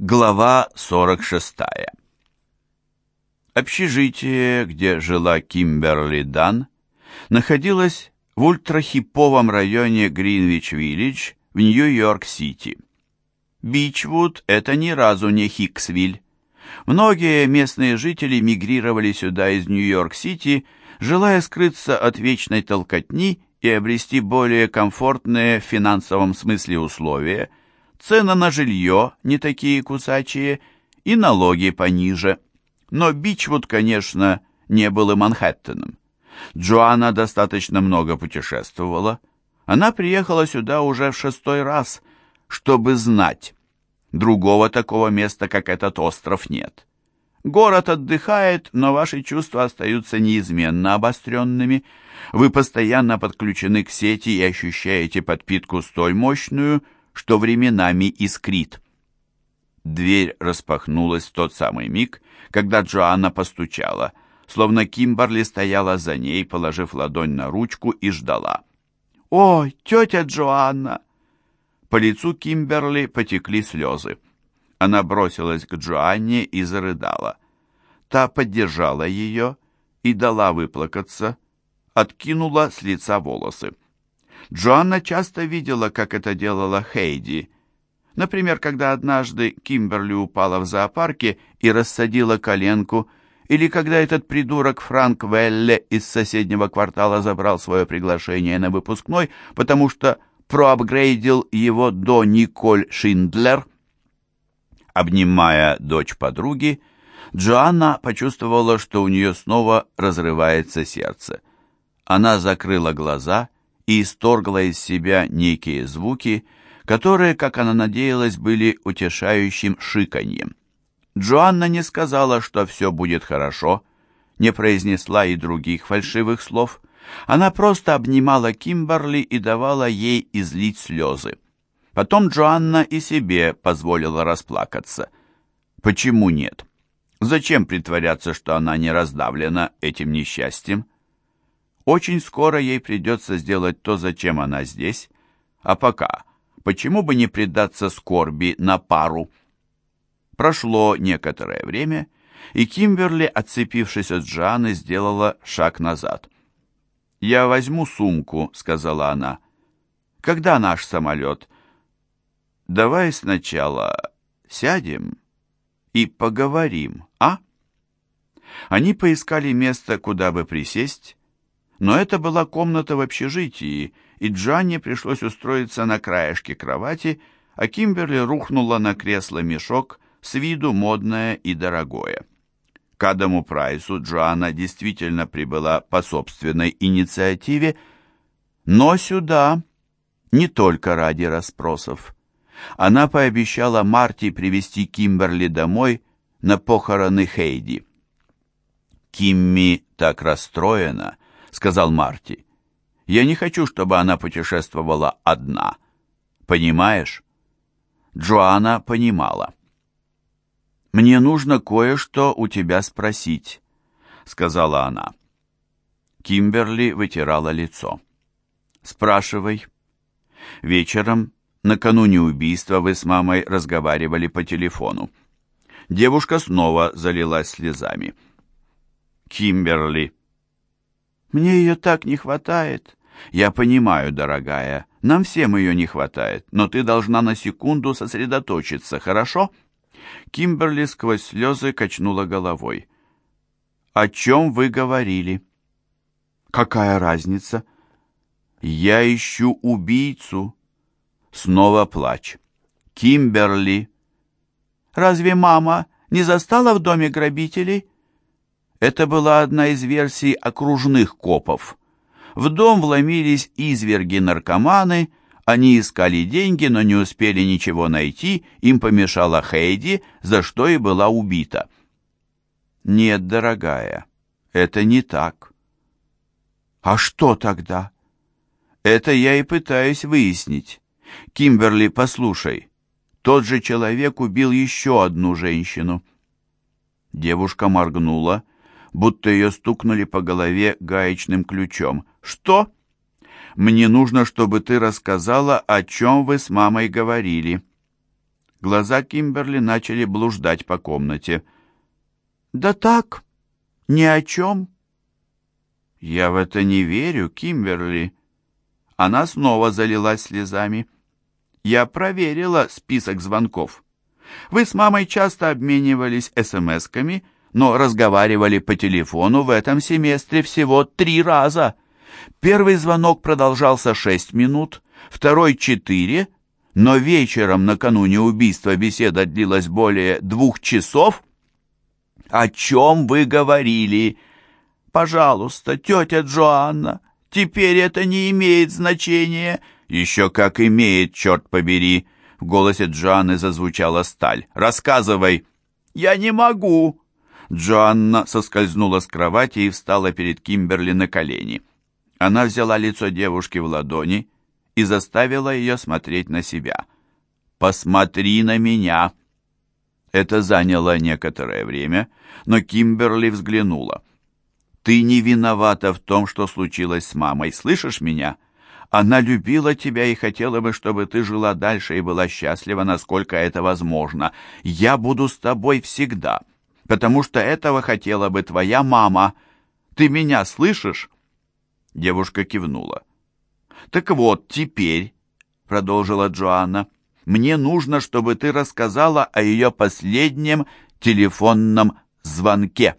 Глава 46. Общежитие, где жила Кимберли Дан, находилось в ультрахиповом районе Гринвич-Виллидж в Нью-Йорк-Сити. Бичвуд – это ни разу не Хиксвиль. Многие местные жители мигрировали сюда из Нью-Йорк-Сити, желая скрыться от вечной толкотни и обрести более комфортные в финансовом смысле условия – цены на жилье не такие кусачие и налоги пониже. Но Бичвуд, конечно, не был и Манхэттеном. Джоанна достаточно много путешествовала. Она приехала сюда уже в шестой раз, чтобы знать. Другого такого места, как этот остров, нет. Город отдыхает, но ваши чувства остаются неизменно обостренными. Вы постоянно подключены к сети и ощущаете подпитку столь мощную, что временами искрит. Дверь распахнулась в тот самый миг, когда Джоанна постучала, словно Кимберли стояла за ней, положив ладонь на ручку и ждала. «Ой, тетя Джоанна!» По лицу Кимберли потекли слезы. Она бросилась к Джоанне и зарыдала. Та поддержала ее и дала выплакаться, откинула с лица волосы. Джоанна часто видела, как это делала Хейди. Например, когда однажды Кимберли упала в зоопарке и рассадила коленку, или когда этот придурок Франк Велле из соседнего квартала забрал свое приглашение на выпускной, потому что проапгрейдил его до Николь Шиндлер. Обнимая дочь подруги, Джоанна почувствовала, что у нее снова разрывается сердце. Она закрыла глаза и исторгла из себя некие звуки, которые, как она надеялась, были утешающим шиканьем. Джоанна не сказала, что все будет хорошо, не произнесла и других фальшивых слов. Она просто обнимала Кимберли и давала ей излить слезы. Потом Джоанна и себе позволила расплакаться. Почему нет? Зачем притворяться, что она не раздавлена этим несчастьем? Очень скоро ей придется сделать то, зачем она здесь. А пока, почему бы не предаться скорби на пару? Прошло некоторое время, и Кимберли, отцепившись от Джаны, сделала шаг назад. «Я возьму сумку», — сказала она. «Когда наш самолет?» «Давай сначала сядем и поговорим, а?» Они поискали место, куда бы присесть, но это была комната в общежитии, и Джанне пришлось устроиться на краешке кровати, а Кимберли рухнула на кресло-мешок, с виду модное и дорогое. К Адаму Прайсу Джоанна действительно прибыла по собственной инициативе, но сюда не только ради расспросов. Она пообещала Марти привести Кимберли домой на похороны Хейди. Кимми так расстроена, — сказал Марти. «Я не хочу, чтобы она путешествовала одна. Понимаешь?» Джоанна понимала. «Мне нужно кое-что у тебя спросить», — сказала она. Кимберли вытирала лицо. «Спрашивай». Вечером, накануне убийства, вы с мамой разговаривали по телефону. Девушка снова залилась слезами. «Кимберли», мне ее так не хватает. Я понимаю, дорогая, нам всем ее не хватает, но ты должна на секунду сосредоточиться, хорошо?» Кимберли сквозь слезы качнула головой. «О чем вы говорили?» «Какая разница?» «Я ищу убийцу». Снова плач. «Кимберли». «Разве мама не застала в доме грабителей?» Это была одна из версий окружных копов. В дом вломились изверги-наркоманы, они искали деньги, но не успели ничего найти, им помешала Хейди, за что и была убита. Нет, дорогая, это не так. А что тогда? Это я и пытаюсь выяснить. Кимберли, послушай, тот же человек убил еще одну женщину. Девушка моргнула будто ее стукнули по голове гаечным ключом. «Что?» «Мне нужно, чтобы ты рассказала, о чем вы с мамой говорили». Глаза Кимберли начали блуждать по комнате. «Да так, ни о чем». «Я в это не верю, Кимберли». Она снова залилась слезами. «Я проверила список звонков. Вы с мамой часто обменивались смс-ками, но разговаривали по телефону в этом семестре всего три раза. Первый звонок продолжался шесть минут, второй — четыре, но вечером накануне убийства беседа длилась более двух часов. «О чем вы говорили?» «Пожалуйста, тетя Джоанна, теперь это не имеет значения». «Еще как имеет, черт побери!» В голосе Джоанны зазвучала сталь. «Рассказывай!» «Я не могу!» Джоанна соскользнула с кровати и встала перед Кимберли на колени. Она взяла лицо девушки в ладони и заставила ее смотреть на себя. «Посмотри на меня!» Это заняло некоторое время, но Кимберли взглянула. «Ты не виновата в том, что случилось с мамой, слышишь меня? Она любила тебя и хотела бы, чтобы ты жила дальше и была счастлива, насколько это возможно. Я буду с тобой всегда, потому что этого хотела бы твоя мама. Ты меня слышишь?» Девушка кивнула. «Так вот, теперь», — продолжила Джоанна, — «мне нужно, чтобы ты рассказала о ее последнем телефонном звонке».